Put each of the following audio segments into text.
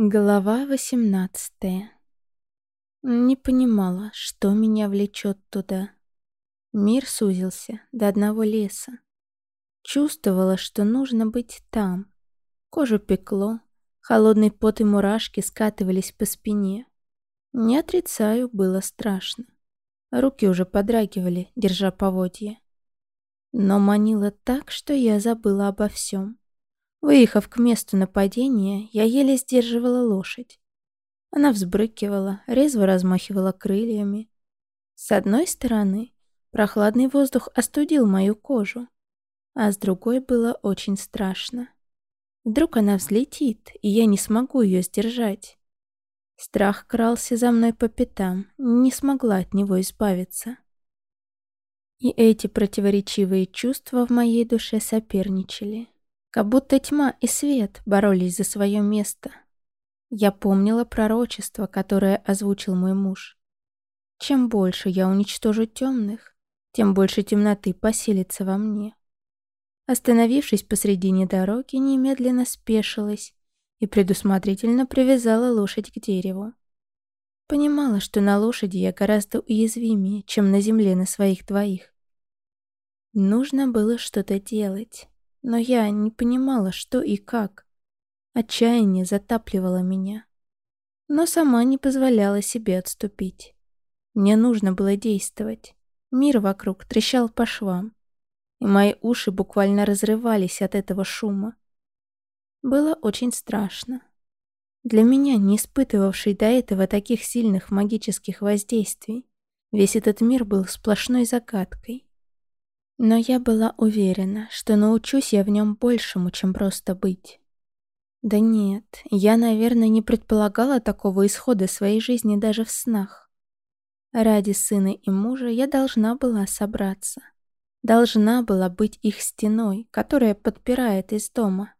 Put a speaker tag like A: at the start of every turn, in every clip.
A: Глава восемнадцатая. Не понимала, что меня влечет туда. Мир сузился до одного леса. Чувствовала, что нужно быть там. Кожу пекло, холодный пот и мурашки скатывались по спине. Не отрицаю, было страшно. Руки уже подрагивали, держа поводья. Но манило так, что я забыла обо всем. Выехав к месту нападения, я еле сдерживала лошадь. Она взбрыкивала, резво размахивала крыльями. С одной стороны, прохладный воздух остудил мою кожу, а с другой было очень страшно. Вдруг она взлетит, и я не смогу ее сдержать. Страх крался за мной по пятам, не смогла от него избавиться. И эти противоречивые чувства в моей душе соперничали. Как будто тьма и свет боролись за свое место. Я помнила пророчество, которое озвучил мой муж. Чем больше я уничтожу темных, тем больше темноты поселится во мне. Остановившись посредине дороги, немедленно спешилась и предусмотрительно привязала лошадь к дереву. Понимала, что на лошади я гораздо уязвимее, чем на земле на своих двоих. Нужно было что-то делать но я не понимала, что и как. Отчаяние затапливало меня, но сама не позволяла себе отступить. Мне нужно было действовать. Мир вокруг трещал по швам, и мои уши буквально разрывались от этого шума. Было очень страшно. Для меня, не испытывавшей до этого таких сильных магических воздействий, весь этот мир был сплошной загадкой. Но я была уверена, что научусь я в нем большему, чем просто быть. Да нет, я, наверное, не предполагала такого исхода своей жизни даже в снах. Ради сына и мужа я должна была собраться. Должна была быть их стеной, которая подпирает из дома.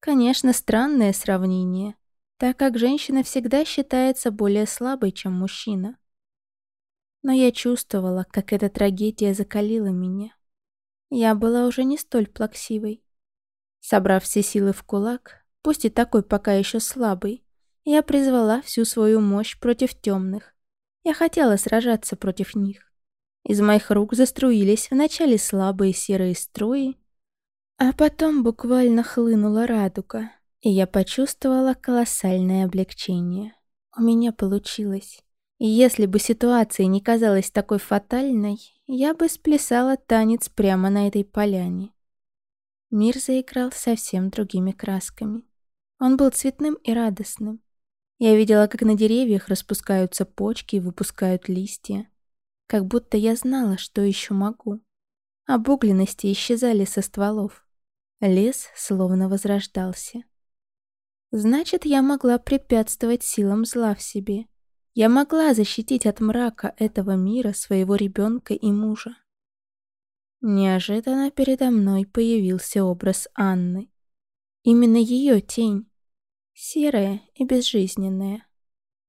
A: Конечно, странное сравнение, так как женщина всегда считается более слабой, чем мужчина. Но я чувствовала, как эта трагедия закалила меня. Я была уже не столь плаксивой. Собрав все силы в кулак, пусть и такой пока еще слабый, я призвала всю свою мощь против темных. Я хотела сражаться против них. Из моих рук заструились вначале слабые серые струи, а потом буквально хлынула радуга, и я почувствовала колоссальное облегчение. У меня получилось. Если бы ситуация не казалась такой фатальной, я бы сплясала танец прямо на этой поляне. Мир заиграл совсем другими красками. Он был цветным и радостным. Я видела, как на деревьях распускаются почки и выпускают листья. Как будто я знала, что еще могу. Обугленности исчезали со стволов. Лес словно возрождался. Значит, я могла препятствовать силам зла в себе я могла защитить от мрака этого мира своего ребенка и мужа. Неожиданно передо мной появился образ Анны. Именно ее тень. Серая и безжизненная.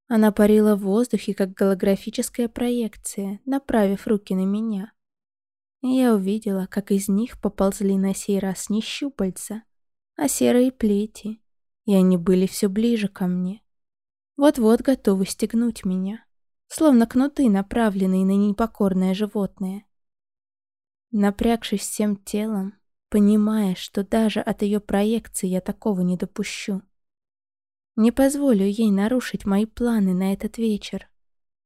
A: Она парила в воздухе, как голографическая проекция, направив руки на меня. И я увидела, как из них поползли на сей раз не щупальца, а серые плети, и они были все ближе ко мне вот-вот готовы стегнуть меня, словно кнуты, направленные на непокорное животное. Напрягшись всем телом, понимая, что даже от ее проекции я такого не допущу. Не позволю ей нарушить мои планы на этот вечер.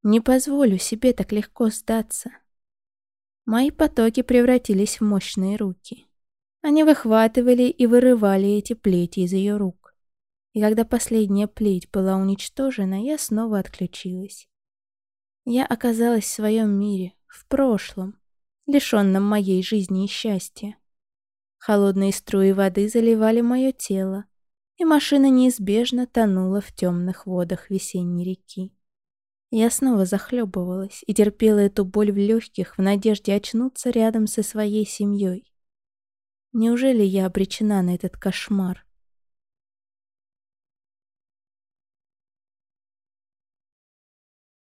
A: Не позволю себе так легко сдаться. Мои потоки превратились в мощные руки. Они выхватывали и вырывали эти плети из ее рук. И когда последняя плеть была уничтожена, я снова отключилась. Я оказалась в своем мире, в прошлом, лишенном моей жизни и счастья. Холодные струи воды заливали мое тело, и машина неизбежно тонула в темных водах весенней реки. Я снова захлебывалась и терпела эту боль в легких в надежде очнуться рядом со своей семьей. Неужели я обречена на этот кошмар?